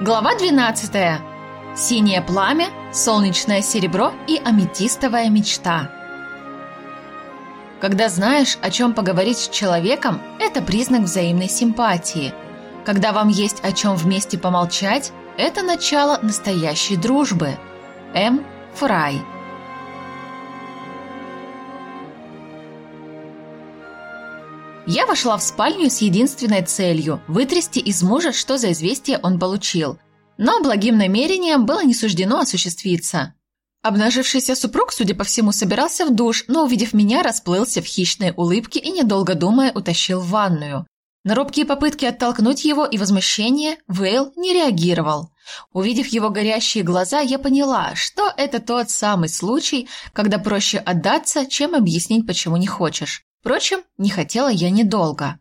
Глава 12. Синее пламя, солнечное серебро и аметистовая мечта. Когда знаешь, о чем поговорить с человеком, это признак взаимной симпатии. Когда вам есть о чем вместе помолчать, это начало настоящей дружбы. М. Фрай. Я вошла в спальню с единственной целью – вытрясти из мужа, что за известие он получил. Но благим намерением было не суждено осуществиться. Обнажившийся супруг, судя по всему, собирался в душ, но, увидев меня, расплылся в хищной улыбке и, недолго думая, утащил в ванную. На робкие попытки оттолкнуть его и возмущение Вейл не реагировал. Увидев его горящие глаза, я поняла, что это тот самый случай, когда проще отдаться, чем объяснить, почему не хочешь. Впрочем, не хотела я недолго.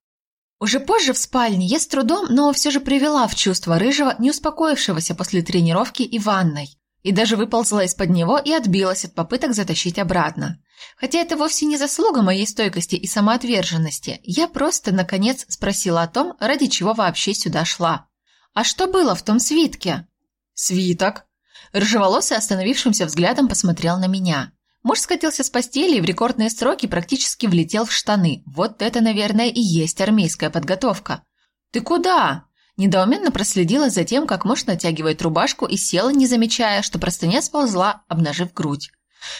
Уже позже в спальне я с трудом, но все же привела в чувство рыжего, не успокоившегося после тренировки и ванной. И даже выползла из-под него и отбилась от попыток затащить обратно. Хотя это вовсе не заслуга моей стойкости и самоотверженности, я просто, наконец, спросила о том, ради чего вообще сюда шла. «А что было в том свитке?» «Свиток?» Рыжеволосый остановившимся взглядом посмотрел на меня. Муж скатился с постели и в рекордные сроки практически влетел в штаны. Вот это, наверное, и есть армейская подготовка. «Ты куда?» Недоуменно проследила за тем, как муж натягивает рубашку и села, не замечая, что простыня сползла, обнажив грудь.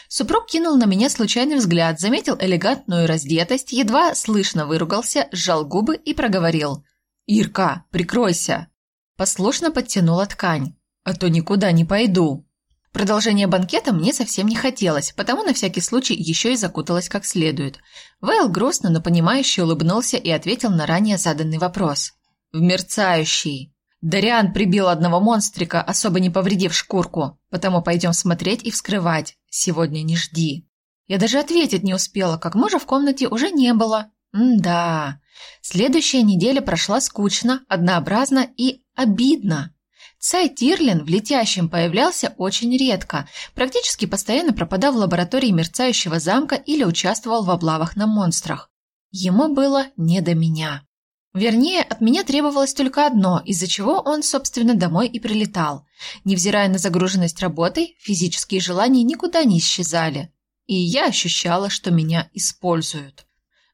Супруг кинул на меня случайный взгляд, заметил элегантную раздетость, едва слышно выругался, сжал губы и проговорил. «Ирка, прикройся!» Послушно подтянула ткань. «А то никуда не пойду!» Продолжение банкета мне совсем не хотелось, потому на всякий случай еще и закуталась как следует. Вейл грустно, но понимающе улыбнулся и ответил на ранее заданный вопрос. «В мерцающий!» Дариан прибил одного монстрика, особо не повредив шкурку, потому пойдем смотреть и вскрывать. Сегодня не жди. Я даже ответить не успела, как мужа в комнате уже не было. М-да. Следующая неделя прошла скучно, однообразно и обидно. Цай Тирлин в летящем появлялся очень редко, практически постоянно пропадал в лаборатории мерцающего замка или участвовал в облавах на монстрах. Ему было не до меня. Вернее, от меня требовалось только одно, из-за чего он, собственно, домой и прилетал. Невзирая на загруженность работой, физические желания никуда не исчезали. И я ощущала, что меня используют.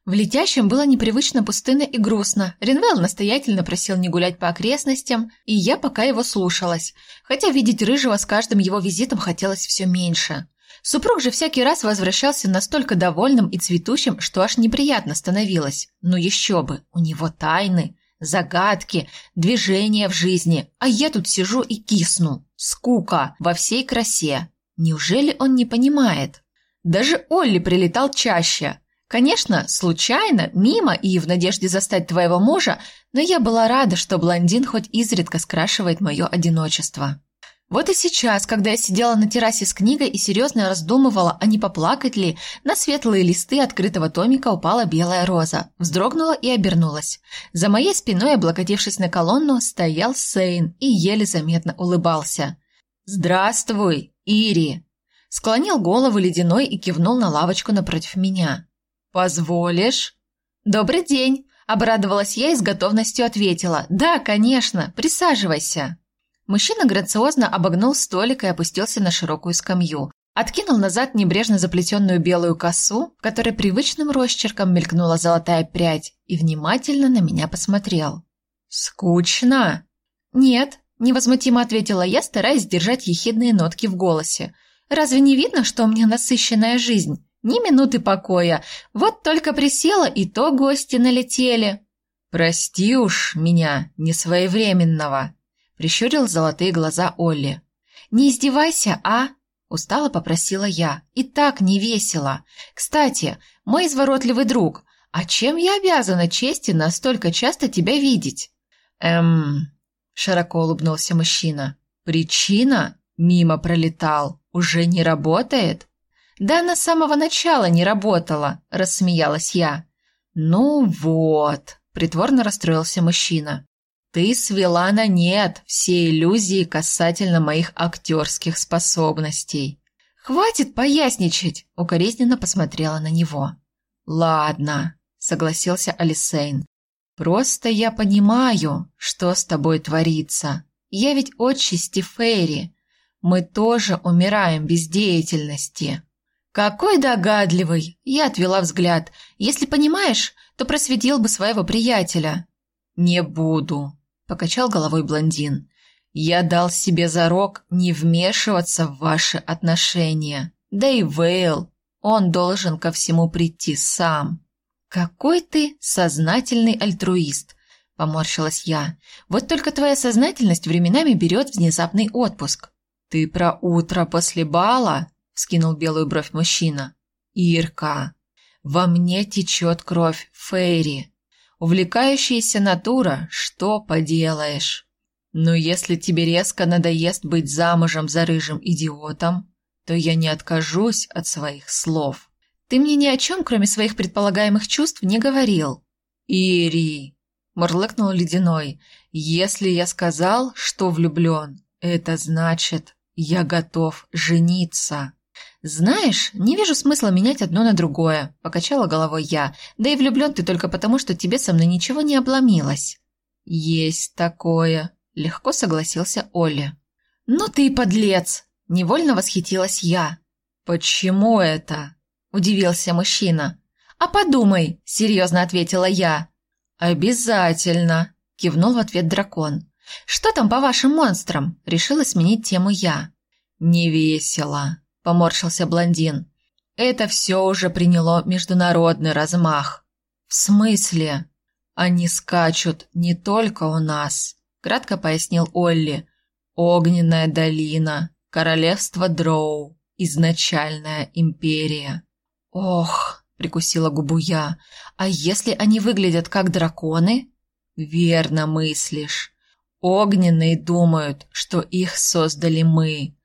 В летящем было непривычно пустынно и грустно. Ренвелл настоятельно просил не гулять по окрестностям, и я пока его слушалась. Хотя видеть Рыжего с каждым его визитом хотелось все меньше. Супруг же всякий раз возвращался настолько довольным и цветущим, что аж неприятно становилось. Ну еще бы, у него тайны, загадки, движения в жизни, а я тут сижу и кисну. Скука во всей красе. Неужели он не понимает? Даже Олли прилетал чаще – Конечно, случайно, мимо и в надежде застать твоего мужа, но я была рада, что блондин хоть изредка скрашивает мое одиночество. Вот и сейчас, когда я сидела на террасе с книгой и серьезно раздумывала, а не поплакать ли, на светлые листы открытого томика упала белая роза, вздрогнула и обернулась. За моей спиной, облокотившись на колонну, стоял Сейн и еле заметно улыбался. «Здравствуй, Ири!» Склонил голову ледяной и кивнул на лавочку напротив меня. «Позволишь?» «Добрый день!» – обрадовалась я и с готовностью ответила. «Да, конечно, присаживайся!» Мужчина грациозно обогнул столик и опустился на широкую скамью. Откинул назад небрежно заплетенную белую косу, в которой привычным росчерком мелькнула золотая прядь, и внимательно на меня посмотрел. «Скучно?» «Нет», – невозмутимо ответила я, стараясь сдержать ехидные нотки в голосе. «Разве не видно, что у меня насыщенная жизнь? Ни минуты покоя. Вот только присела, и то гости налетели. «Прости уж меня, несвоевременного», — прищурил золотые глаза Олли. «Не издевайся, а?» — устало попросила я. «И так не весело. Кстати, мой изворотливый друг, а чем я обязана чести настолько часто тебя видеть?» «Эм...» — широко улыбнулся мужчина. «Причина?» — мимо пролетал. «Уже не работает?» «Да она с самого начала не работала», – рассмеялась я. «Ну вот», – притворно расстроился мужчина. «Ты свела на нет все иллюзии касательно моих актерских способностей». «Хватит поясничать!» – укоризненно посмотрела на него. «Ладно», – согласился Алисейн. «Просто я понимаю, что с тобой творится. Я ведь отчасти Фейри. Мы тоже умираем без деятельности. Какой догадливый! Я отвела взгляд. Если понимаешь, то просветил бы своего приятеля. Не буду, покачал головой блондин. Я дал себе зарок не вмешиваться в ваши отношения. Да и Вейл, он должен ко всему прийти сам. Какой ты сознательный альтруист, поморщилась я. Вот только твоя сознательность временами берет внезапный отпуск. Ты про утро после бала? Вскинул белую бровь мужчина. Ирка, во мне течет кровь Фейри. Увлекающаяся натура, что поделаешь? Но если тебе резко надоест быть замужем за рыжим идиотом, то я не откажусь от своих слов. Ты мне ни о чем, кроме своих предполагаемых чувств, не говорил. Ири, мурлыкнул ледяной, если я сказал, что влюблен, это значит, я готов жениться. Знаешь, не вижу смысла менять одно на другое, покачала головой я. Да и влюблен ты только потому, что тебе со мной ничего не обломилось. Есть такое, Легко согласился Оля. «Ну ты и подлец!» – невольно восхитилась я. «Почему это?» – удивился мужчина. «А подумай!» – серьезно ответила я. «Обязательно!» – кивнул в ответ дракон. «Что там по вашим монстрам?» – решила сменить тему я. «Не весело», – поморщился блондин. «Это все уже приняло международный размах». «В смысле?» «Они скачут не только у нас, кратко пояснил Олли. Огненная долина, королевство Дроу, изначальная империя. Ох, прикусила губу я. А если они выглядят как драконы? Верно мыслишь. Огненные думают, что их создали мы,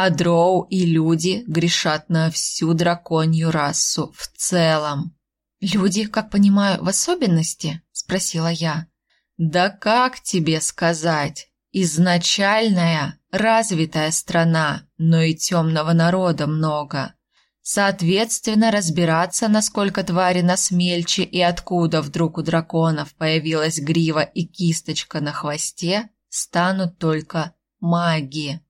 а дроу и люди грешат на всю драконью расу в целом. Люди, как понимаю, в особенности, спросила я. Да как тебе сказать? Изначальная, развитая страна, но и темного народа много. Соответственно, разбираться, насколько твари нас мельче и откуда вдруг у драконов появилась грива и кисточка на хвосте, станут только маги.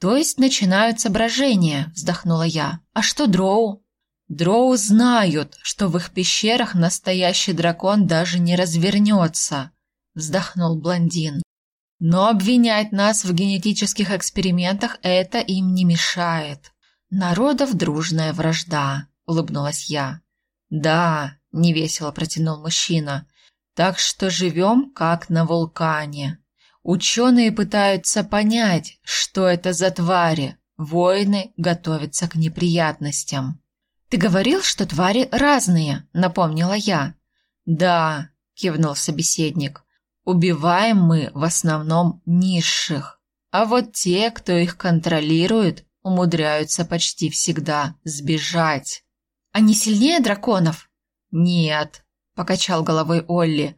То есть начинаются брожения, вздохнула я. А что дроу? Дроу знают, что в их пещерах настоящий дракон даже не развернется вздохнул блондин. Но обвинять нас в генетических экспериментах это им не мешает. Народов дружная вражда, улыбнулась я. Да, невесело протянул мужчина. Так что живем как на вулкане. Ученые пытаются понять, что это за твари. Воины готовятся к неприятностям. Ты говорил, что твари разные, напомнила я. Да, кивнул собеседник. Убиваем мы в основном низших, а вот те, кто их контролирует, умудряются почти всегда сбежать. Они сильнее драконов? Нет, покачал головой Олли.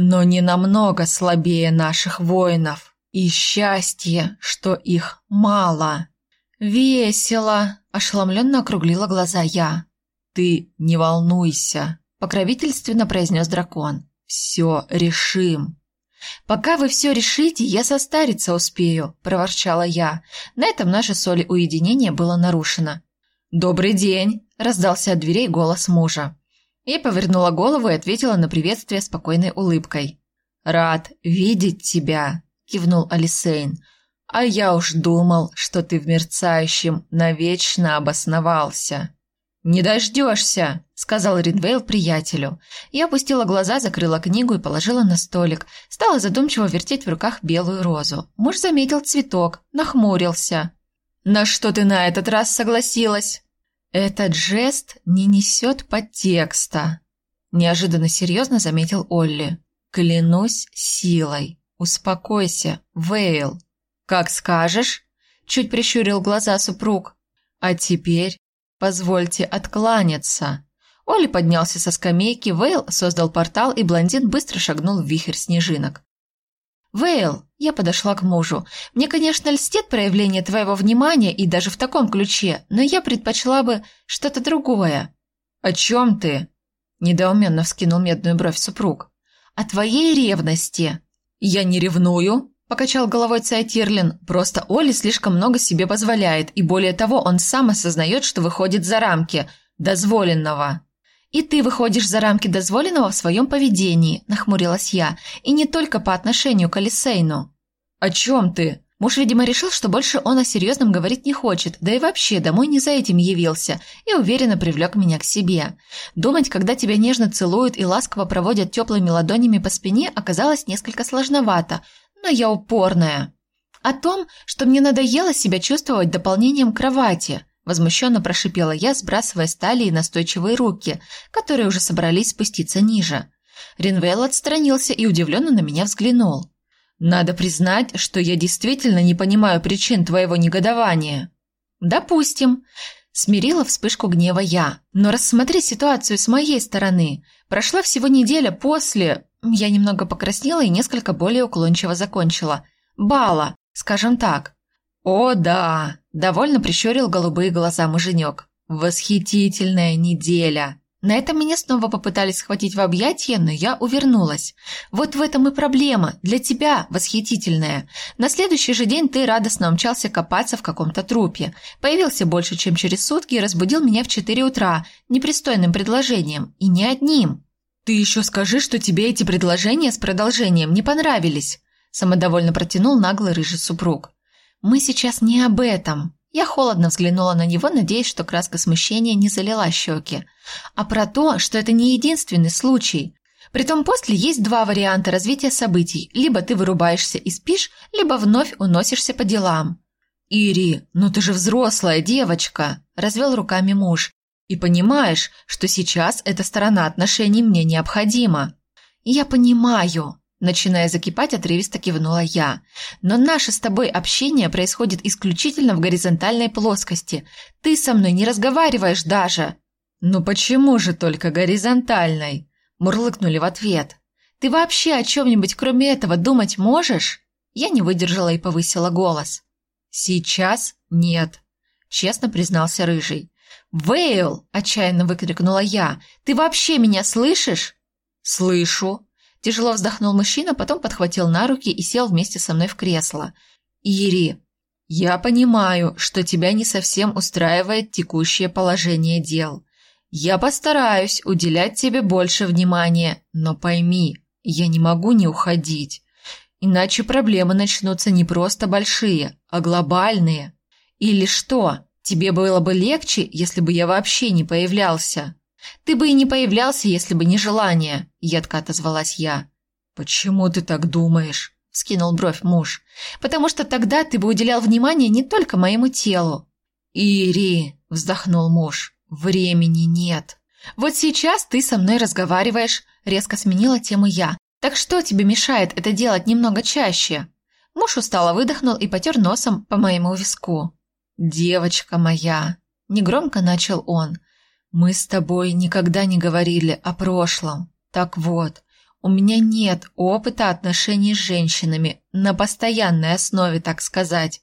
Но не намного слабее наших воинов. И счастье, что их мало. Весело, ошеломленно округлила глаза я. Ты не волнуйся, покровительственно произнес дракон. Все решим. «Пока вы все решите, я состариться успею», – проворчала я. На этом наше соли уединение было нарушено. «Добрый день!» – раздался от дверей голос мужа. Я повернула голову и ответила на приветствие спокойной улыбкой. «Рад видеть тебя!» – кивнул Алисейн. «А я уж думал, что ты в мерцающем навечно обосновался». «Не дождешься!» – сказал Ринвейл приятелю. Я опустила глаза, закрыла книгу и положила на столик. Стала задумчиво вертеть в руках белую розу. Муж заметил цветок, нахмурился. «На что ты на этот раз согласилась?» «Этот жест не несет подтекста», – неожиданно серьезно заметил Олли. «Клянусь силой. Успокойся, Вейл». «Как скажешь», – чуть прищурил глаза супруг. «А теперь «Позвольте откланяться». Оли поднялся со скамейки, Вейл создал портал, и блондин быстро шагнул в вихрь снежинок. «Вейл», — я подошла к мужу, — «мне, конечно, льстит проявление твоего внимания и даже в таком ключе, но я предпочла бы что-то другое». «О чем ты?» — недоуменно вскинул медную бровь супруг. «О твоей ревности». «Я не ревную», — Покачал головой Цайтирлин. Просто Оли слишком много себе позволяет, и более того, он сам осознает, что выходит за рамки дозволенного. «И ты выходишь за рамки дозволенного в своем поведении», – нахмурилась я, – «и не только по отношению к Алисейну». «О чем ты?» Муж, видимо, решил, что больше он о серьезном говорить не хочет, да и вообще домой не за этим явился, и уверенно привлек меня к себе. Думать, когда тебя нежно целуют и ласково проводят теплыми ладонями по спине, оказалось несколько сложновато, но я упорная. О том, что мне надоело себя чувствовать дополнением кровати, возмущенно прошипела я, сбрасывая с талии настойчивые руки, которые уже собрались спуститься ниже. Ринвейл отстранился и удивленно на меня взглянул. Надо признать, что я действительно не понимаю причин твоего негодования. Допустим, смирила вспышку гнева я. Но рассмотри ситуацию с моей стороны. Прошла всего неделя после, я немного покраснела и несколько более уклончиво закончила. Бала, скажем так. О, да, довольно прищурил голубые глаза муженек. Восхитительная неделя. На этом меня снова попытались схватить в объятия, но я увернулась. Вот в этом и проблема. Для тебя, восхитительная. На следующий же день ты радостно умчался копаться в каком-то трупе. Появился больше, чем через сутки и разбудил меня в 4 утра непристойным предложением. И не одним. Ты еще скажи, что тебе эти предложения с продолжением не понравились. Самодовольно протянул наглый рыжий супруг. Мы сейчас не об этом. Я холодно взглянула на него, надеясь, что краска смущения не залила щеки. А про то, что это не единственный случай. Притом после есть два варианта развития событий. Либо ты вырубаешься и спишь, либо вновь уносишься по делам. «Ири, ну ты же взрослая девочка!» – развел руками муж. «И понимаешь, что сейчас эта сторона отношений мне необходима». «Я понимаю», Начиная закипать, отрывисто кивнула я. «Но наше с тобой общение происходит исключительно в горизонтальной плоскости. Ты со мной не разговариваешь даже!» «Ну почему же только горизонтальной?» Мурлыкнули в ответ. «Ты вообще о чем-нибудь кроме этого думать можешь?» Я не выдержала и повысила голос. «Сейчас нет», — честно признался Рыжий. «Вейл!» – отчаянно выкрикнула я. «Ты вообще меня слышишь?» «Слышу», Тяжело вздохнул мужчина, потом подхватил на руки и сел вместе со мной в кресло. «Ири, я понимаю, что тебя не совсем устраивает текущее положение дел. Я постараюсь уделять тебе больше внимания, но пойми, я не могу не уходить. Иначе проблемы начнутся не просто большие, а глобальные. Или что, тебе было бы легче, если бы я вообще не появлялся?» «Ты бы и не появлялся, если бы не желание», – едко отозвалась я. «Почему ты так думаешь?» – скинул бровь муж. «Потому что тогда ты бы уделял внимание не только моему телу». «Ири», – вздохнул муж, – «времени нет». «Вот сейчас ты со мной разговариваешь», – резко сменила тему я. «Так что тебе мешает это делать немного чаще?» Муж устало выдохнул и потер носом по моему виску. «Девочка моя», – негромко начал он, – мы с тобой никогда не говорили о прошлом. Так вот, у меня нет опыта отношений с женщинами на постоянной основе, так сказать.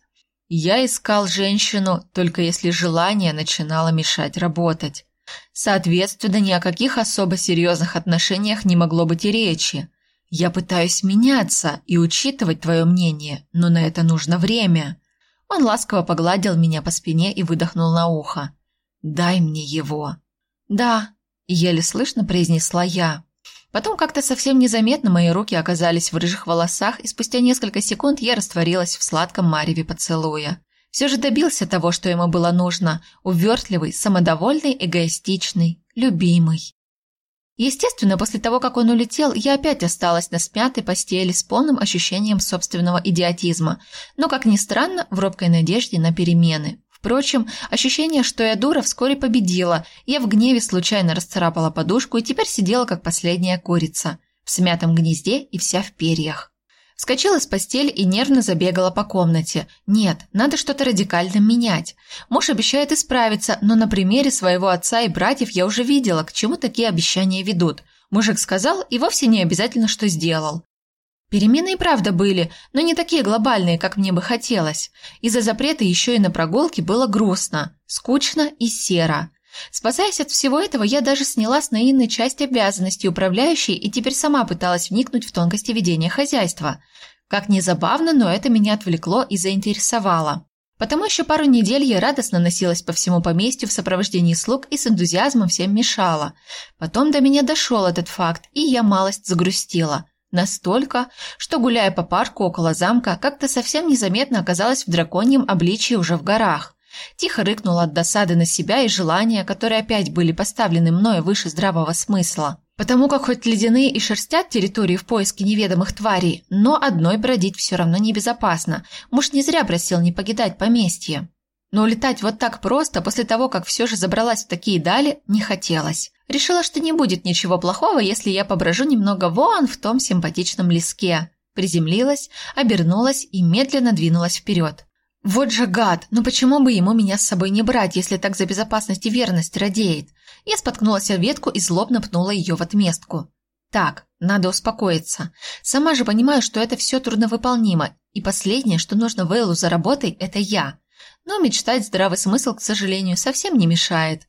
Я искал женщину, только если желание начинало мешать работать. Соответственно, ни о каких особо серьезных отношениях не могло быть и речи. Я пытаюсь меняться и учитывать твое мнение, но на это нужно время. Он ласково погладил меня по спине и выдохнул на ухо. «Дай мне его». «Да», – еле слышно произнесла я. Потом как-то совсем незаметно мои руки оказались в рыжих волосах, и спустя несколько секунд я растворилась в сладком мареве поцелуя. Все же добился того, что ему было нужно – увертливый, самодовольный, эгоистичный, любимый. Естественно, после того, как он улетел, я опять осталась на смятой постели с полным ощущением собственного идиотизма, но, как ни странно, в робкой надежде на перемены. Впрочем, ощущение, что я дура, вскоре победило. Я в гневе случайно расцарапала подушку и теперь сидела как последняя курица, в смятом гнезде и вся в перьях. Вскочила с постели и нервно забегала по комнате. Нет, надо что-то радикально менять. Муж обещает исправиться, но на примере своего отца и братьев я уже видела, к чему такие обещания ведут. Мужик сказал и вовсе не обязательно, что сделал. Перемены и правда были, но не такие глобальные, как мне бы хотелось. Из-за запрета еще и на прогулке было грустно, скучно и серо. Спасаясь от всего этого, я даже сняла с Наины часть обязанностей управляющей и теперь сама пыталась вникнуть в тонкости ведения хозяйства. Как ни забавно, но это меня отвлекло и заинтересовало. Потому еще пару недель я радостно носилась по всему поместью в сопровождении слуг и с энтузиазмом всем мешала. Потом до меня дошел этот факт, и я малость загрустила. Настолько, что, гуляя по парку около замка, как-то совсем незаметно оказалась в драконьем обличии уже в горах. Тихо рыкнула от досады на себя и желания, которые опять были поставлены мною выше здравого смысла. Потому как хоть ледяные и шерстят территории в поиске неведомых тварей, но одной бродить все равно небезопасно. Муж не зря просил не покидать поместье. Но улетать вот так просто, после того, как все же забралась в такие дали, не хотелось. Решила, что не будет ничего плохого, если я поброжу немного вон в том симпатичном леске. Приземлилась, обернулась и медленно двинулась вперед. Вот же гад, ну почему бы ему меня с собой не брать, если так за безопасность и верность радеет? Я споткнулась о ветку и злобно пнула ее в отместку. Так, надо успокоиться. Сама же понимаю, что это все трудновыполнимо, и последнее, что нужно Вейлу за работой, это я. Но мечтать здравый смысл, к сожалению, совсем не мешает.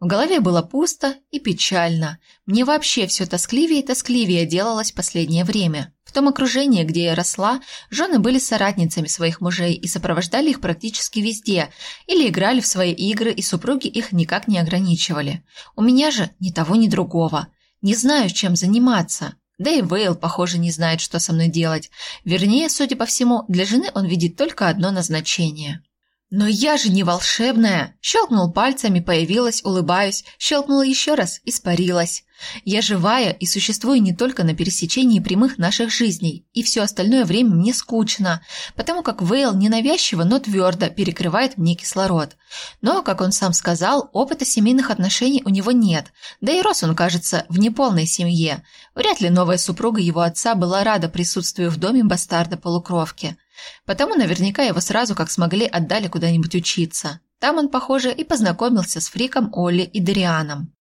В голове было пусто и печально. Мне вообще все тоскливее и тоскливее делалось последнее время. В том окружении, где я росла, жены были соратницами своих мужей и сопровождали их практически везде, или играли в свои игры, и супруги их никак не ограничивали. У меня же ни того, ни другого. Не знаю, чем заниматься. Да и Вейл, похоже, не знает, что со мной делать. Вернее, судя по всему, для жены он видит только одно назначение. «Но я же не волшебная!» Щелкнул пальцами, появилась, улыбаюсь, щелкнула еще раз, испарилась. Я живая и существую не только на пересечении прямых наших жизней, и все остальное время мне скучно, потому как Вейл ненавязчиво, но твердо перекрывает мне кислород. Но, как он сам сказал, опыта семейных отношений у него нет, да и рос он, кажется, в неполной семье. Вряд ли новая супруга его отца была рада присутствию в доме бастарда-полукровки. Потому наверняка его сразу, как смогли, отдали куда-нибудь учиться. Там он, похоже, и познакомился с Фриком, Олли и Дарианом.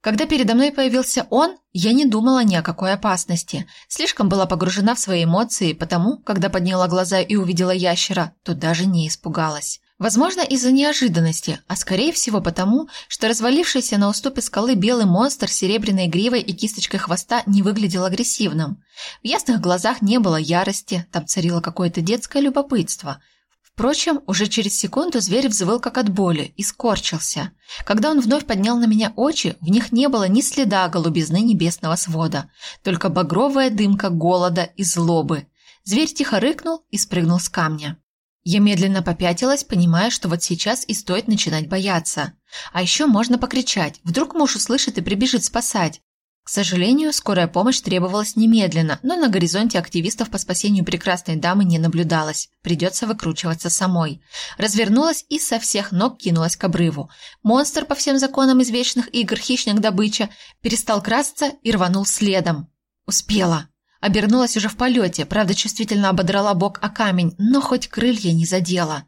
Когда передо мной появился он, я не думала ни о какой опасности. Слишком была погружена в свои эмоции, потому, когда подняла глаза и увидела ящера, то даже не испугалась. Возможно, из-за неожиданности, а скорее всего потому, что развалившийся на уступе скалы белый монстр с серебряной гривой и кисточкой хвоста не выглядел агрессивным. В ясных глазах не было ярости, там царило какое-то детское любопытство. Впрочем, уже через секунду зверь взвыл как от боли и скорчился. Когда он вновь поднял на меня очи, в них не было ни следа голубизны небесного свода, только багровая дымка голода и злобы. Зверь тихо рыкнул и спрыгнул с камня. Я медленно попятилась, понимая, что вот сейчас и стоит начинать бояться. А еще можно покричать, вдруг муж услышит и прибежит спасать. К сожалению, скорая помощь требовалась немедленно, но на горизонте активистов по спасению прекрасной дамы не наблюдалось. Придется выкручиваться самой. Развернулась и со всех ног кинулась к обрыву. Монстр, по всем законам извечных игр хищник-добыча, перестал красться и рванул следом. Успела. Обернулась уже в полете, правда, чувствительно ободрала бок о камень, но хоть крылья не задела.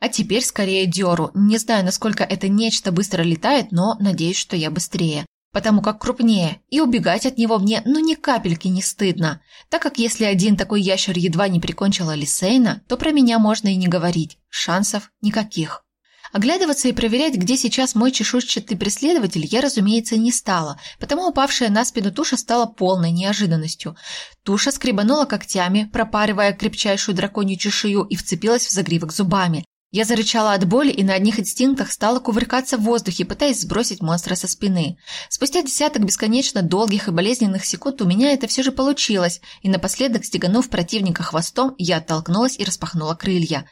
А теперь скорее дёру. Не знаю, насколько это нечто быстро летает, но надеюсь, что я быстрее. Потому как крупнее, и убегать от него мне ну ни капельки не стыдно, так как если один такой ящер едва не прикончил Алисейна, то про меня можно и не говорить, шансов никаких. Оглядываться и проверять, где сейчас мой чешуйчатый преследователь, я, разумеется, не стала, потому упавшая на спину туша стала полной неожиданностью. Туша скребанула когтями, пропаривая крепчайшую драконью чешую и вцепилась в загривок зубами. Я зарычала от боли и на одних инстинктах стала кувыркаться в воздухе, пытаясь сбросить монстра со спины. Спустя десяток бесконечно долгих и болезненных секунд у меня это все же получилось, и напоследок, стеганув противника хвостом, я оттолкнулась и распахнула крылья.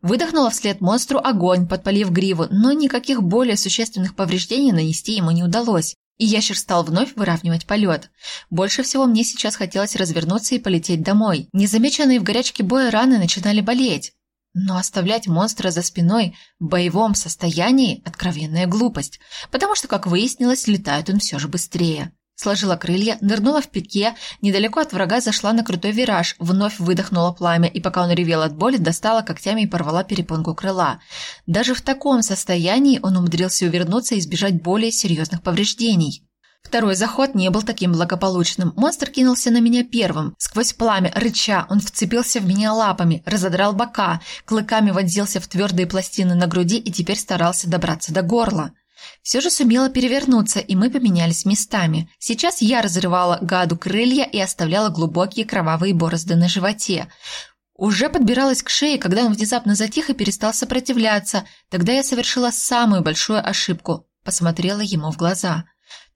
Выдохнула вслед монстру огонь, подпалив гриву, но никаких более существенных повреждений нанести ему не удалось. И ящер стал вновь выравнивать полет. Больше всего мне сейчас хотелось развернуться и полететь домой. Незамеченные в горячке боя раны начинали болеть. Но оставлять монстра за спиной в боевом состоянии – откровенная глупость, потому что, как выяснилось, летает он все же быстрее. Сложила крылья, нырнула в пике, недалеко от врага зашла на крутой вираж, вновь выдохнула пламя, и пока он ревел от боли, достала когтями и порвала перепонку крыла. Даже в таком состоянии он умудрился увернуться и избежать более серьезных повреждений. Второй заход не был таким благополучным. Монстр кинулся на меня первым. Сквозь пламя, рыча, он вцепился в меня лапами, разодрал бока, клыками вонзился в твердые пластины на груди и теперь старался добраться до горла. Все же сумела перевернуться, и мы поменялись местами. Сейчас я разрывала гаду крылья и оставляла глубокие кровавые борозды на животе. Уже подбиралась к шее, когда он внезапно затих и перестал сопротивляться. Тогда я совершила самую большую ошибку. Посмотрела ему в глаза.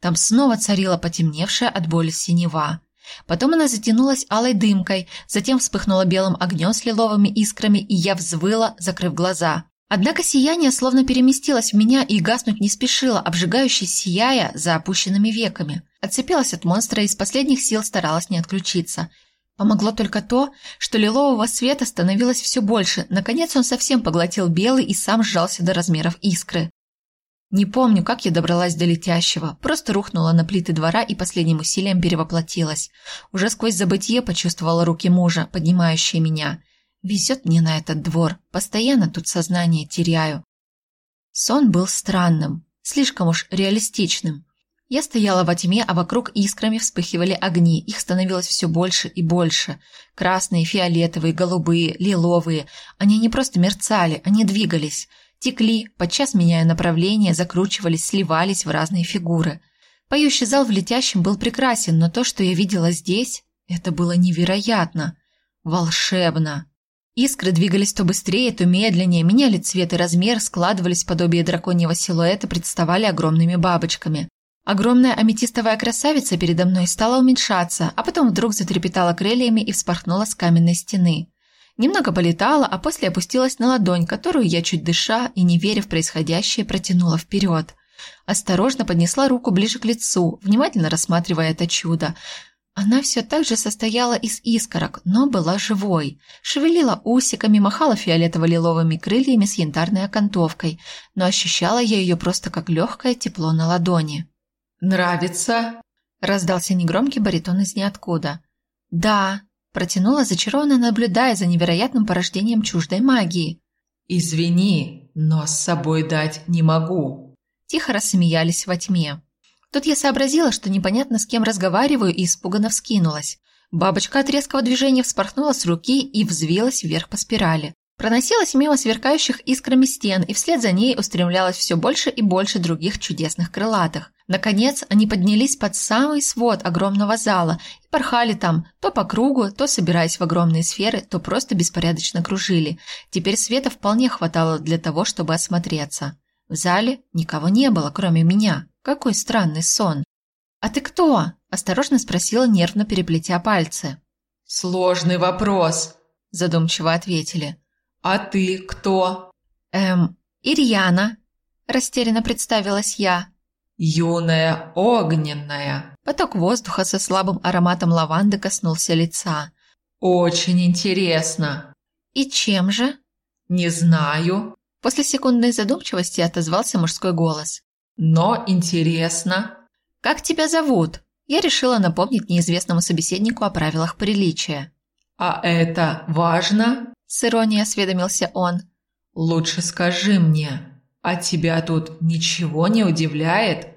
Там снова царила потемневшая от боли синева. Потом она затянулась алой дымкой, затем вспыхнула белым огнем с лиловыми искрами, и я взвыла, закрыв глаза. Однако сияние словно переместилось в меня и гаснуть не спешило, обжигающе сияя за опущенными веками. Отцепилась от монстра и из последних сил старалась не отключиться. Помогло только то, что лилового света становилось все больше. Наконец он совсем поглотил белый и сам сжался до размеров искры. Не помню, как я добралась до летящего, просто рухнула на плиты двора и последним усилием перевоплотилась. Уже сквозь забытье почувствовала руки мужа, поднимающие меня. Везет мне на этот двор, постоянно тут сознание теряю. Сон был странным, слишком уж реалистичным. Я стояла во тьме, а вокруг искрами вспыхивали огни, их становилось все больше и больше. Красные, фиолетовые, голубые, лиловые. Они не просто мерцали, они двигались – Текли, подчас меняя направление, закручивались, сливались в разные фигуры. Поющий зал в летящем был прекрасен, но то, что я видела здесь, это было невероятно. Волшебно. Искры двигались то быстрее, то медленнее, меняли цвет и размер, складывались в подобие драконьего силуэта, представали огромными бабочками. Огромная аметистовая красавица передо мной стала уменьшаться, а потом вдруг затрепетала крыльями и вспорхнула с каменной стены. Немного полетала, а после опустилась на ладонь, которую я, чуть дыша и не веря в происходящее, протянула вперед. Осторожно поднесла руку ближе к лицу, внимательно рассматривая это чудо. Она все так же состояла из искорок, но была живой. Шевелила усиками, махала фиолетово-лиловыми крыльями с янтарной окантовкой, но ощущала я ее просто как легкое тепло на ладони. «Нравится?» – раздался негромкий баритон из ниоткуда. «Да», Протянула зачарованно, наблюдая за невероятным порождением чуждой магии. «Извини, но с собой дать не могу». Тихо рассмеялись во тьме. Тут я сообразила, что непонятно с кем разговариваю и испуганно вскинулась. Бабочка от резкого движения вспорхнула с руки и взвилась вверх по спирали. Проносилась мимо сверкающих искрами стен, и вслед за ней устремлялось все больше и больше других чудесных крылатых. Наконец, они поднялись под самый свод огромного зала и порхали там, то по кругу, то собираясь в огромные сферы, то просто беспорядочно кружили. Теперь света вполне хватало для того, чтобы осмотреться. В зале никого не было, кроме меня. Какой странный сон. «А ты кто?» – осторожно спросила, нервно переплетя пальцы. «Сложный вопрос», – задумчиво ответили. «А ты кто?» «Эм, Ирьяна», – растерянно представилась я. «Юная огненная!» Поток воздуха со слабым ароматом лаванды коснулся лица. «Очень интересно!» «И чем же?» «Не знаю». После секундной задумчивости отозвался мужской голос. «Но интересно». «Как тебя зовут?» Я решила напомнить неизвестному собеседнику о правилах приличия. «А это важно?» С иронией осведомился он. «Лучше скажи мне, «А тебя тут ничего не удивляет?»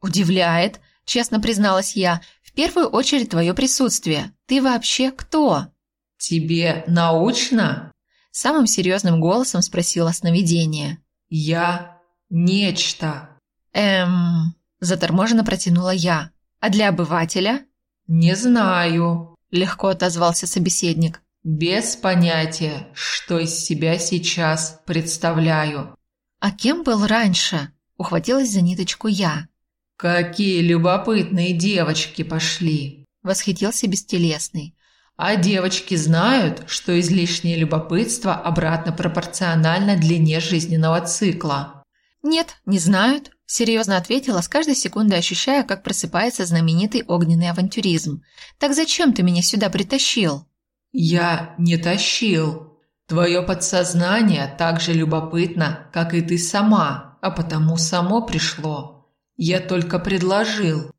«Удивляет», – честно призналась я. «В первую очередь твое присутствие. Ты вообще кто?» «Тебе научно?» – самым серьезным голосом спросила сновидение. «Я нечто». «Эм...» – заторможенно протянула я. «А для обывателя?» «Не знаю», – легко отозвался собеседник. «Без понятия, что из себя сейчас представляю». «А кем был раньше?» – ухватилась за ниточку я. «Какие любопытные девочки пошли!» – восхитился бестелесный. «А девочки знают, что излишнее любопытство обратно пропорционально длине жизненного цикла?» «Нет, не знают», – серьезно ответила, с каждой секундой ощущая, как просыпается знаменитый огненный авантюризм. «Так зачем ты меня сюда притащил?» «Я не тащил», Твое подсознание так же любопытно, как и ты сама, а потому само пришло. Я только предложил.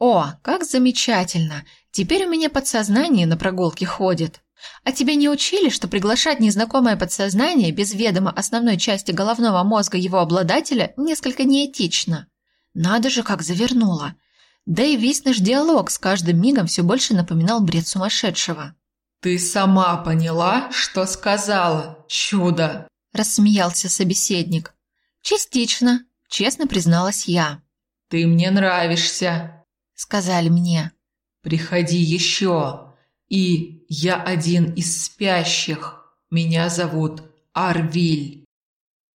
О, как замечательно! Теперь у меня подсознание на прогулке ходит. А тебя не учили, что приглашать незнакомое подсознание без ведома основной части головного мозга его обладателя несколько неэтично? Надо же, как завернула. Да и весь наш диалог с каждым мигом все больше напоминал бред сумасшедшего. «Ты сама поняла, что сказала, чудо?» – рассмеялся собеседник. «Частично», – честно призналась я. «Ты мне нравишься», — сказали мне. «Приходи еще. И я один из спящих. Меня зовут Арвиль».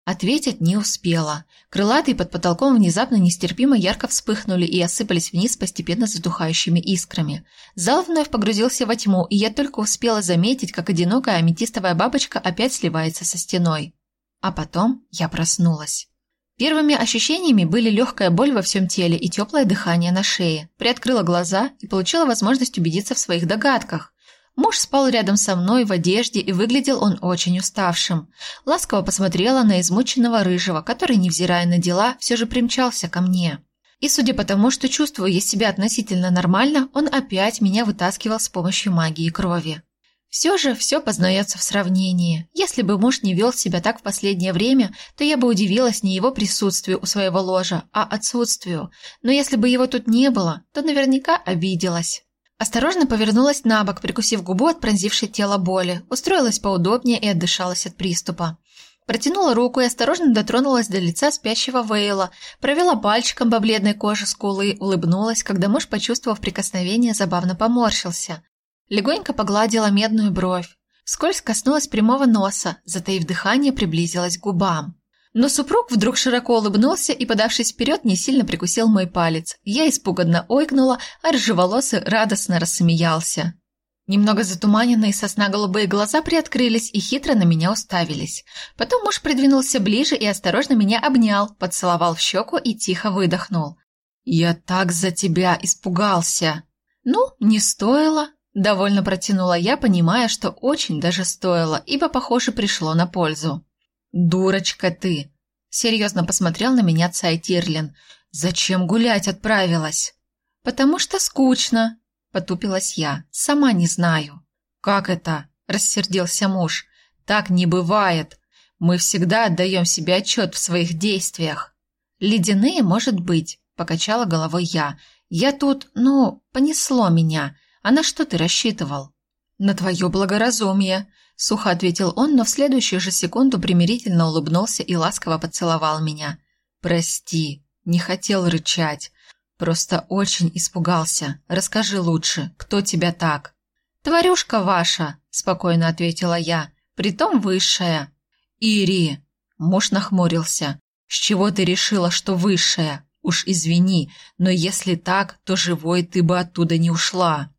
Ответить не успела. Крылатые под потолком внезапно нестерпимо ярко вспыхнули и осыпались вниз постепенно затухающими искрами. Зал вновь погрузился во тьму, и я только успела заметить, как одинокая аметистовая бабочка опять сливается со стеной. А потом я проснулась. Первыми ощущениями были легкая боль во всем теле и теплое дыхание на шее. Приоткрыла глаза и получила возможность убедиться в своих догадках. Муж спал рядом со мной в одежде, и выглядел он очень уставшим. Ласково посмотрела на измученного рыжего, который, невзирая на дела, все же примчался ко мне. И судя по тому, что чувствую я себя относительно нормально, он опять меня вытаскивал с помощью магии крови. Все же все познается в сравнении. Если бы муж не вел себя так в последнее время, то я бы удивилась не его присутствию у своего ложа, а отсутствию. Но если бы его тут не было, то наверняка обиделась. Осторожно повернулась на бок, прикусив губу от пронзившей тело боли, устроилась поудобнее и отдышалась от приступа. Протянула руку и осторожно дотронулась до лица спящего Вейла, провела пальчиком по бледной коже скулы, улыбнулась, когда муж, почувствовав прикосновение, забавно поморщился. Легонько погладила медную бровь. Вскользь коснулась прямого носа, затаив дыхание, приблизилась к губам. Но супруг вдруг широко улыбнулся и, подавшись вперед, не сильно прикусил мой палец. Я испуганно ойкнула, а рыжеволосый радостно рассмеялся. Немного затуманенные сосна голубые глаза приоткрылись и хитро на меня уставились. Потом муж придвинулся ближе и осторожно меня обнял, поцеловал в щеку и тихо выдохнул. «Я так за тебя испугался!» «Ну, не стоило», – довольно протянула я, понимая, что очень даже стоило, ибо, похоже, пришло на пользу. «Дурочка ты!» – серьезно посмотрел на меня Цай Тирлин. «Зачем гулять отправилась?» «Потому что скучно», – потупилась я. «Сама не знаю». «Как это?» – рассердился муж. «Так не бывает. Мы всегда отдаем себе отчет в своих действиях». «Ледяные, может быть», – покачала головой я. «Я тут, ну, понесло меня. А на что ты рассчитывал?» «На твое благоразумие», – сухо ответил он, но в следующую же секунду примирительно улыбнулся и ласково поцеловал меня. «Прости, не хотел рычать. Просто очень испугался. Расскажи лучше, кто тебя так?» «Тварюшка ваша», – спокойно ответила я, – «притом высшая». «Ири!» – муж нахмурился. «С чего ты решила, что высшая? Уж извини, но если так, то живой ты бы оттуда не ушла».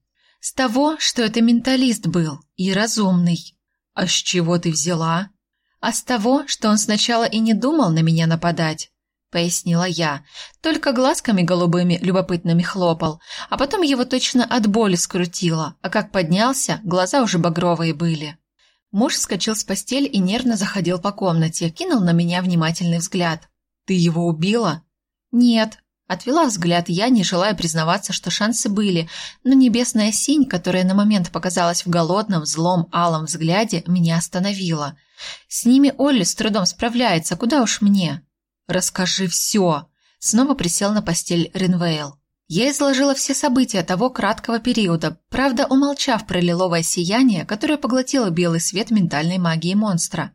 «С того, что это менталист был и разумный». «А с чего ты взяла?» «А с того, что он сначала и не думал на меня нападать», — пояснила я. Только глазками голубыми любопытными хлопал, а потом его точно от боли скрутило, а как поднялся, глаза уже багровые были. Муж вскочил с постели и нервно заходил по комнате, кинул на меня внимательный взгляд. «Ты его убила?» «Нет», Отвела взгляд я, не желая признаваться, что шансы были, но небесная синь, которая на момент показалась в голодном, злом, алом взгляде, меня остановила. С ними Олли с трудом справляется, куда уж мне. «Расскажи все!» Снова присел на постель Ринвейл. Я изложила все события того краткого периода, правда, умолчав про лиловое сияние, которое поглотило белый свет ментальной магии монстра.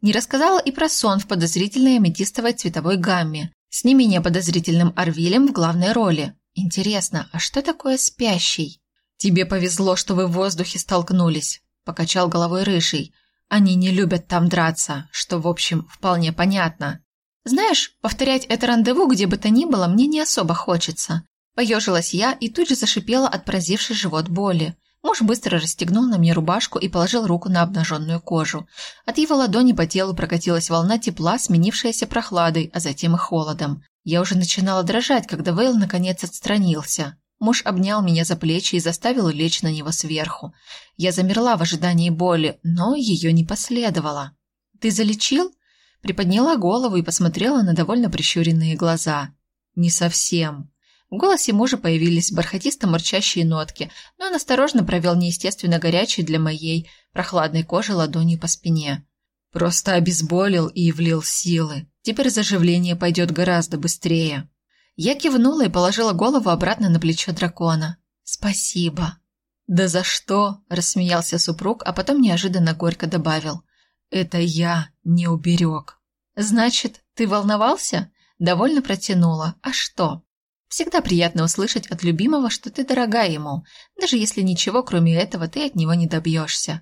Не рассказала и про сон в подозрительной аметистовой цветовой гамме, с не менее подозрительным Арвилем в главной роли. Интересно, а что такое спящий? Тебе повезло, что вы в воздухе столкнулись, покачал головой рыжий. Они не любят там драться, что, в общем, вполне понятно. Знаешь, повторять это рандеву где бы то ни было мне не особо хочется. Поежилась я и тут же зашипела от поразившей живот боли. Муж быстро расстегнул на мне рубашку и положил руку на обнаженную кожу. От его ладони по телу прокатилась волна тепла, сменившаяся прохладой, а затем и холодом. Я уже начинала дрожать, когда Вейл наконец отстранился. Муж обнял меня за плечи и заставил лечь на него сверху. Я замерла в ожидании боли, но ее не последовало. «Ты залечил?» Приподняла голову и посмотрела на довольно прищуренные глаза. «Не совсем», в голосе мужа появились бархатисто-мурчащие нотки, но он осторожно провел неестественно горячей для моей прохладной кожи ладонью по спине. Просто обезболил и влил силы. Теперь заживление пойдет гораздо быстрее. Я кивнула и положила голову обратно на плечо дракона. «Спасибо». «Да за что?» – рассмеялся супруг, а потом неожиданно горько добавил. «Это я не уберег». «Значит, ты волновался?» Довольно протянула. А что? Всегда приятно услышать от любимого, что ты дорога ему, даже если ничего кроме этого ты от него не добьешься.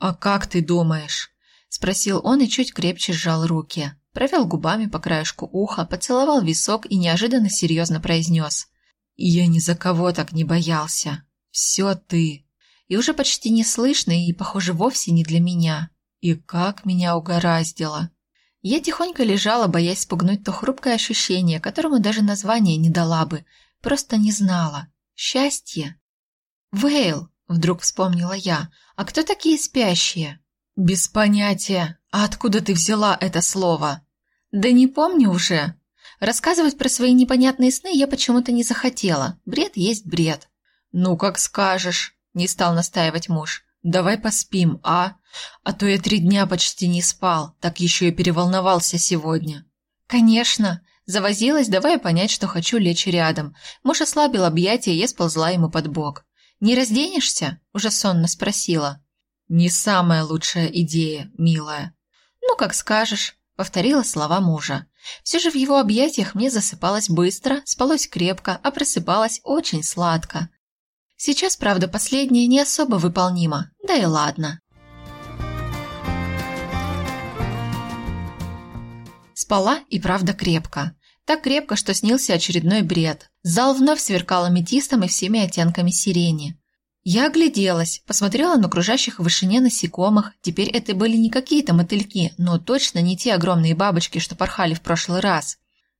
«А как ты думаешь?» – спросил он и чуть крепче сжал руки. Провел губами по краешку уха, поцеловал висок и неожиданно серьезно произнес. «Я ни за кого так не боялся. Все ты. И уже почти не слышно и, похоже, вовсе не для меня. И как меня угораздило!» Я тихонько лежала, боясь спугнуть то хрупкое ощущение, которому даже название не дала бы, просто не знала. Счастье. «Вейл!» – вдруг вспомнила я. «А кто такие спящие?» «Без понятия. А откуда ты взяла это слово?» «Да не помню уже. Рассказывать про свои непонятные сны я почему-то не захотела. Бред есть бред». «Ну, как скажешь», – не стал настаивать муж. «Давай поспим, а? А то я три дня почти не спал, так еще и переволновался сегодня». «Конечно!» Завозилась, давая понять, что хочу лечь рядом. Муж ослабил объятия, я сползла ему под бок. «Не разденешься?» – уже сонно спросила. «Не самая лучшая идея, милая». «Ну, как скажешь», – повторила слова мужа. Все же в его объятиях мне засыпалось быстро, спалось крепко, а просыпалось очень сладко. Сейчас, правда, последнее не особо выполнимо, да и ладно. Спала и правда крепко. Так крепко, что снился очередной бред. Зал вновь сверкал аметистом и всеми оттенками сирени. Я огляделась, посмотрела на кружащих в вышине насекомых. Теперь это были не какие-то мотыльки, но точно не те огромные бабочки, что порхали в прошлый раз.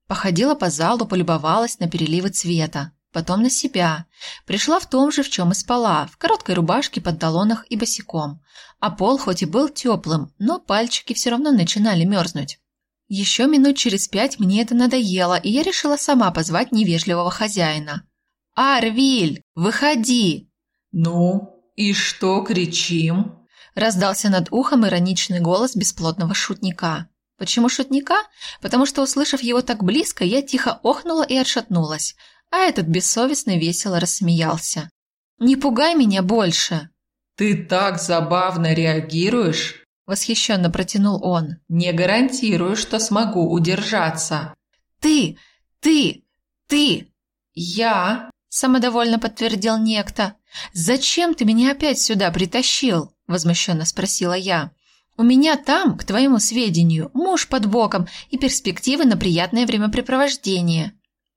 Походила по залу, полюбовалась на переливы цвета потом на себя. Пришла в том же, в чем и спала, в короткой рубашке, панталонах и босиком. А пол хоть и был теплым, но пальчики все равно начинали мерзнуть. Еще минут через пять мне это надоело, и я решила сама позвать невежливого хозяина. «Арвиль, выходи!» «Ну, и что кричим?» Раздался над ухом ироничный голос бесплотного шутника. Почему шутника? Потому что, услышав его так близко, я тихо охнула и отшатнулась, а этот бессовестно весело рассмеялся. «Не пугай меня больше!» «Ты так забавно реагируешь!» Восхищенно протянул он. «Не гарантирую, что смогу удержаться!» «Ты! Ты! Ты!» «Я!» Самодовольно подтвердил некто. «Зачем ты меня опять сюда притащил?» Возмущенно спросила я. «У меня там, к твоему сведению, муж под боком и перспективы на приятное времяпрепровождение.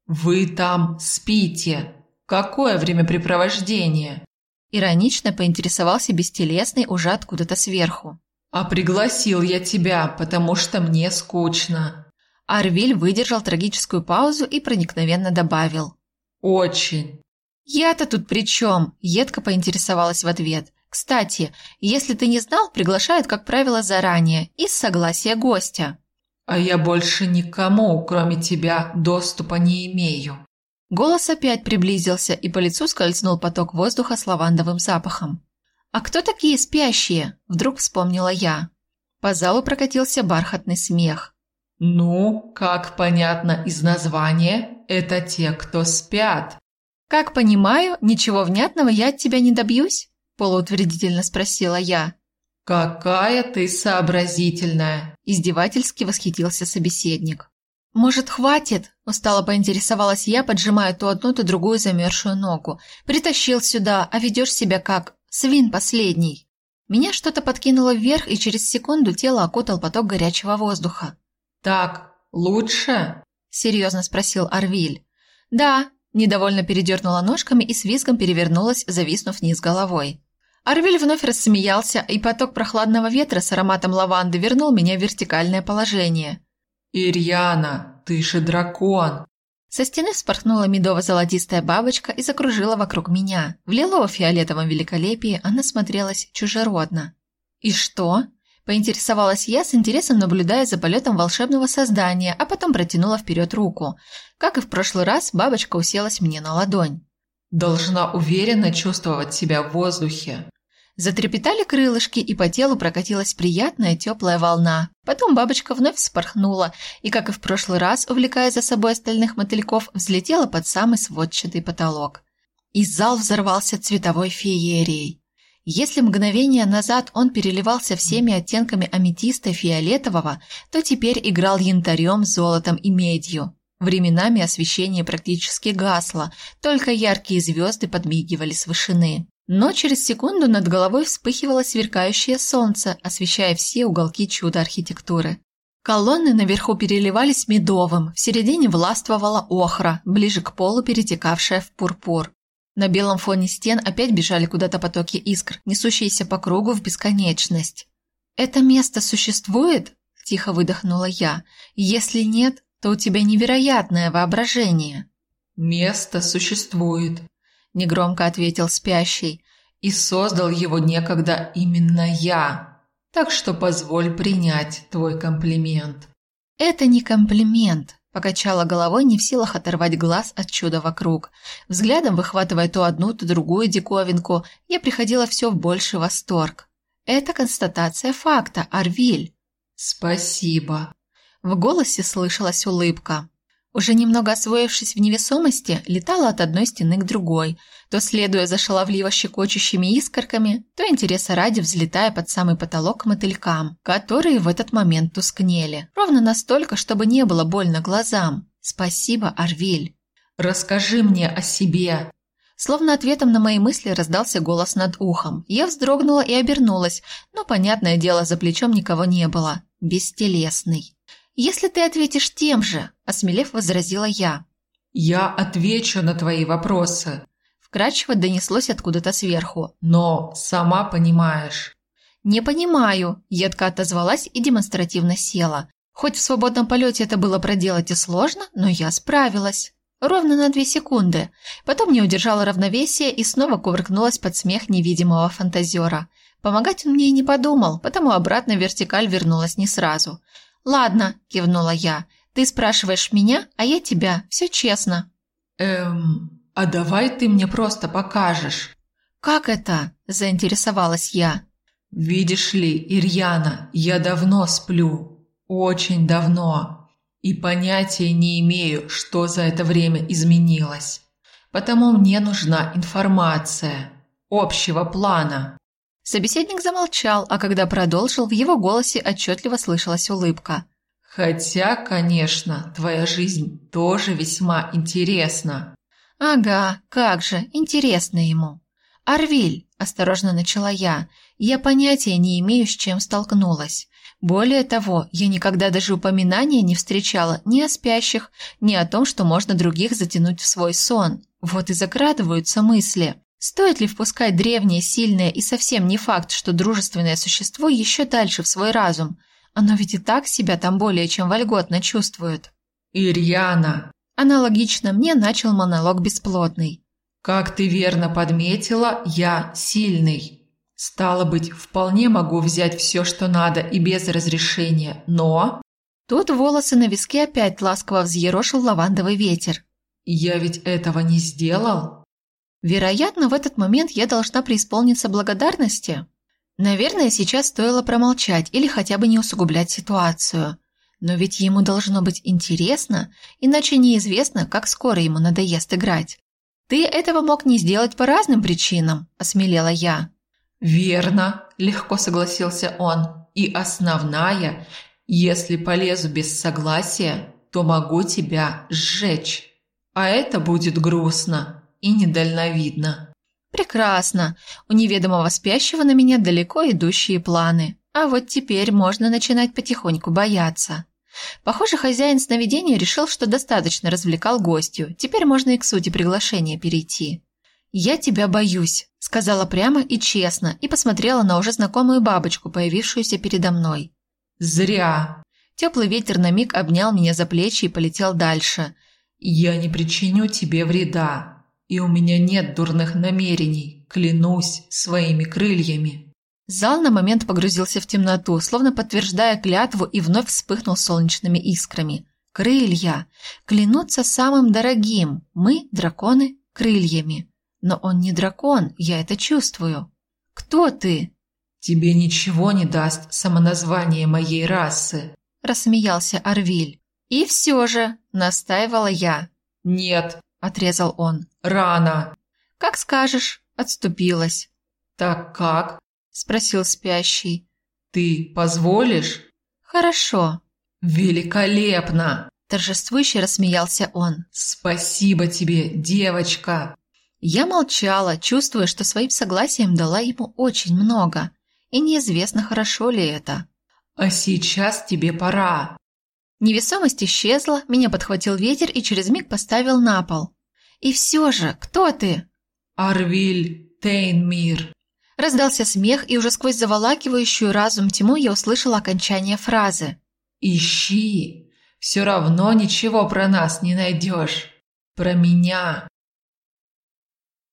«Вы там спите. Какое времяпрепровождение?» Иронично поинтересовался бестелесный уже откуда-то сверху. «А пригласил я тебя, потому что мне скучно». Арвиль выдержал трагическую паузу и проникновенно добавил. «Очень». «Я-то тут при чем?» – едко поинтересовалась в ответ. «Кстати, если ты не знал, приглашают, как правило, заранее, из согласия гостя». А я больше никому, кроме тебя, доступа не имею. Голос опять приблизился, и по лицу скользнул поток воздуха с лавандовым запахом. «А кто такие спящие?» – вдруг вспомнила я. По залу прокатился бархатный смех. «Ну, как понятно из названия, это те, кто спят». «Как понимаю, ничего внятного я от тебя не добьюсь?» – полуутвердительно спросила я. «Какая ты сообразительная!» – издевательски восхитился собеседник. «Может, хватит?» – устало поинтересовалась я, поджимая то одну, то другую замерзшую ногу. «Притащил сюда, а ведешь себя как свин последний». Меня что-то подкинуло вверх, и через секунду тело окутал поток горячего воздуха. «Так, лучше?» – серьезно спросил Арвиль. «Да», – недовольно передернула ножками и с визгом перевернулась, зависнув вниз головой. Арвель вновь рассмеялся, и поток прохладного ветра с ароматом лаванды вернул меня в вертикальное положение. «Ирьяна, ты же дракон!» Со стены вспорхнула медово-золотистая бабочка и закружила вокруг меня. В лилово-фиолетовом великолепии она смотрелась чужеродно. «И что?» – поинтересовалась я, с интересом наблюдая за полетом волшебного создания, а потом протянула вперед руку. Как и в прошлый раз, бабочка уселась мне на ладонь. Должна уверенно чувствовать себя в воздухе. Затрепетали крылышки, и по телу прокатилась приятная теплая волна. Потом бабочка вновь вспорхнула, и, как и в прошлый раз, увлекая за собой остальных мотыльков, взлетела под самый сводчатый потолок. И зал взорвался цветовой феерией. Если мгновение назад он переливался всеми оттенками аметиста фиолетового, то теперь играл янтарем, золотом и медью. Временами освещение практически гасло, только яркие звезды подмигивали с вышины. Но через секунду над головой вспыхивало сверкающее солнце, освещая все уголки чуда архитектуры. Колонны наверху переливались медовым, в середине властвовала охра, ближе к полу перетекавшая в пурпур. На белом фоне стен опять бежали куда-то потоки искр, несущиеся по кругу в бесконечность. «Это место существует?» – тихо выдохнула я. «Если нет, то у тебя невероятное воображение». «Место существует», – негромко ответил спящий. «И создал его некогда именно я. Так что позволь принять твой комплимент». «Это не комплимент», – покачала головой, не в силах оторвать глаз от чуда вокруг. Взглядом выхватывая то одну, то другую диковинку, я приходила все в больший восторг. «Это констатация факта, Арвиль». «Спасибо», в голосе слышалась улыбка. Уже немного освоившись в невесомости, летала от одной стены к другой, то следуя за шаловливо щекочущими искорками, то интереса ради взлетая под самый потолок к мотылькам, которые в этот момент тускнели. Ровно настолько, чтобы не было больно глазам. Спасибо, Арвиль. «Расскажи мне о себе», Словно ответом на мои мысли раздался голос над ухом. Я вздрогнула и обернулась, но, понятное дело, за плечом никого не было. Бестелесный. «Если ты ответишь тем же», – осмелев возразила я. «Я отвечу на твои вопросы», – вкратчиво донеслось откуда-то сверху. «Но сама понимаешь». «Не понимаю», – едко отозвалась и демонстративно села. Хоть в свободном полете это было проделать и сложно, но я справилась. Ровно на две секунды. Потом не удержала равновесие и снова кувыркнулась под смех невидимого фантазера. Помогать он мне и не подумал, потому обратно вертикаль вернулась не сразу. «Ладно», – кивнула я. «Ты спрашиваешь меня, а я тебя. Все честно». «Эм, а давай ты мне просто покажешь». «Как это?» – заинтересовалась я. «Видишь ли, Ирьяна, я давно сплю. Очень давно. И понятия не имею, что за это время изменилось. Потому мне нужна информация. Общего плана». Собеседник замолчал, а когда продолжил, в его голосе отчетливо слышалась улыбка. «Хотя, конечно, твоя жизнь тоже весьма интересна». «Ага, как же, интересно ему». «Арвиль», – осторожно начала я, – «я понятия не имею, с чем столкнулась. Более того, я никогда даже упоминания не встречала ни о спящих, ни о том, что можно других затянуть в свой сон. Вот и закрадываются мысли. Стоит ли впускать древнее, сильное и совсем не факт, что дружественное существо еще дальше в свой разум? Оно ведь и так себя там более чем вольготно чувствует. «Ирьяна!» Аналогично мне начал монолог бесплотный. «Как ты верно подметила, я сильный. Стало быть, вполне могу взять все, что надо и без разрешения, но...» Тут волосы на виске опять ласково взъерошил лавандовый ветер. «Я ведь этого не сделал?» Вероятно, в этот момент я должна преисполниться благодарности. Наверное, сейчас стоило промолчать или хотя бы не усугублять ситуацию. Но ведь ему должно быть интересно, иначе неизвестно, как скоро ему надоест играть. «Ты этого мог не сделать по разным причинам», – осмелела я. «Верно», – легко согласился он. «И основная, если полезу без согласия, то могу тебя сжечь. А это будет грустно и недальновидно. Прекрасно. У неведомого спящего на меня далеко идущие планы. А вот теперь можно начинать потихоньку бояться. Похоже, хозяин сновидения решил, что достаточно развлекал гостью. Теперь можно и к сути приглашения перейти. «Я тебя боюсь», – сказала прямо и честно, и посмотрела на уже знакомую бабочку, появившуюся передо мной. «Зря». Теплый ветер на миг обнял меня за плечи и полетел дальше. «Я не причиню тебе вреда. И у меня нет дурных намерений, клянусь своими крыльями. Зал на момент погрузился в темноту, словно подтверждая клятву, и вновь вспыхнул солнечными искрами. Крылья! Клянутся самым дорогим. Мы, драконы, крыльями. Но он не дракон, я это чувствую. Кто ты? Тебе ничего не даст самоназвание моей расы. Рассмеялся Арвиль. И все же, настаивала я. Нет, отрезал он. «Рано!» «Как скажешь», – отступилась. «Так как?» – спросил спящий. «Ты позволишь?» «Хорошо». «Великолепно!» Торжествующе рассмеялся он. «Спасибо тебе, девочка!» Я молчала, чувствуя, что своим согласием дала ему очень много. И неизвестно, хорошо ли это. «А сейчас тебе пора!» Невесомость исчезла, меня подхватил ветер и через миг поставил на пол. «И все же, кто ты?» «Арвиль Тейнмир!» Раздался смех, и уже сквозь заволакивающую разум тьму я услышала окончание фразы. «Ищи! Все равно ничего про нас не найдешь. Про меня!»